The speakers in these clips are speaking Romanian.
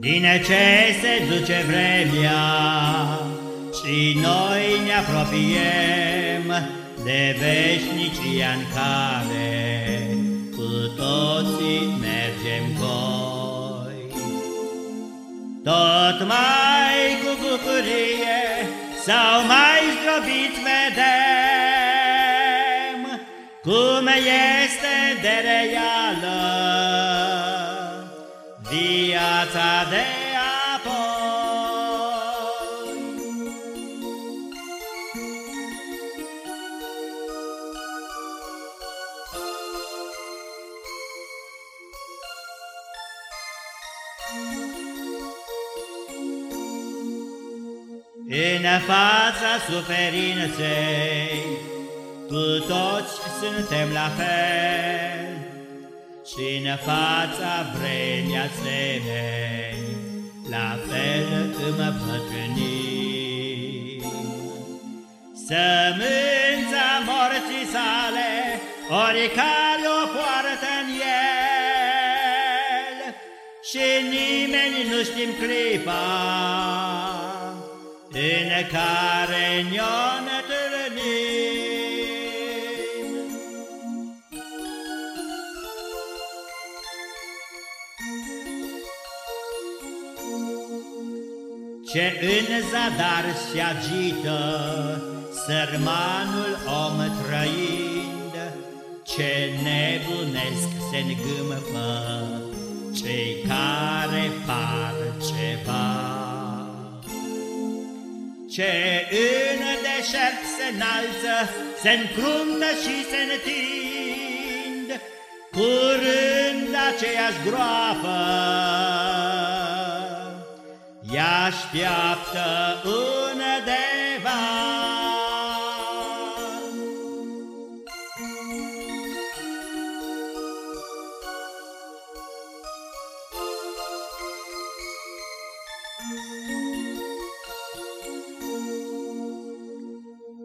Din ce se duce vremea și noi ne apropiem de veșnicia în care cu toții mergem voi. Tot mai cu bucurie sau mai zdrobiți vedem cum este de reală viața de apoi. În fața suferinței, cu toți suntem la fel, și în fața vremii asemeni, la fel îmi pătrânim. Sămânța morții sale, oricare o poartă în el, și nimeni nu știm clipa în care ne-o Ce în zadar se agită Sărmanul om trăind, Ce nebunesc se îngâmfă Cei care par ceva. Ce în deșert se înalță, se încruntă și se întind, Curând aceeași groapă, așteaptă undeva.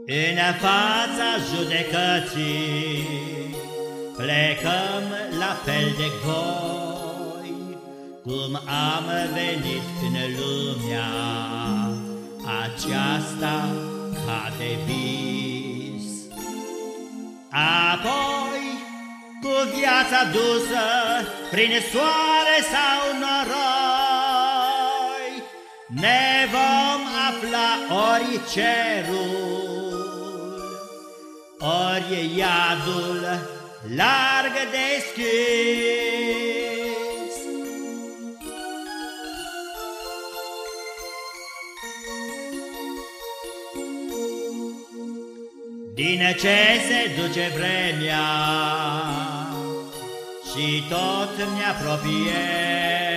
În fața judecății plecăm la fel de gol, cum am venit în lumea aceasta ca de vis. Apoi, cu viața dusă prin soare sau noroi, ne vom afla ori cerul, ori iadul larg deschis. Din ce se duce vremea și tot ne apropiem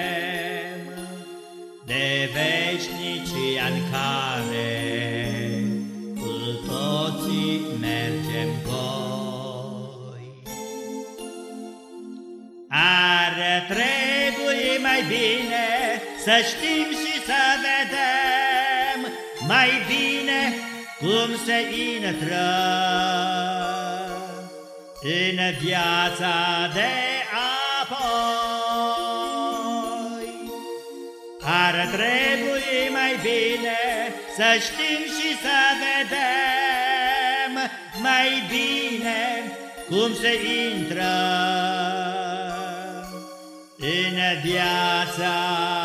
de veșnicia în care cu toții mergem voi. Ar trebui mai bine să știm și să vedem mai bine cum se intră în viața de apoi. Ar trebui mai bine să știm și să vedem mai bine cum se intră în viața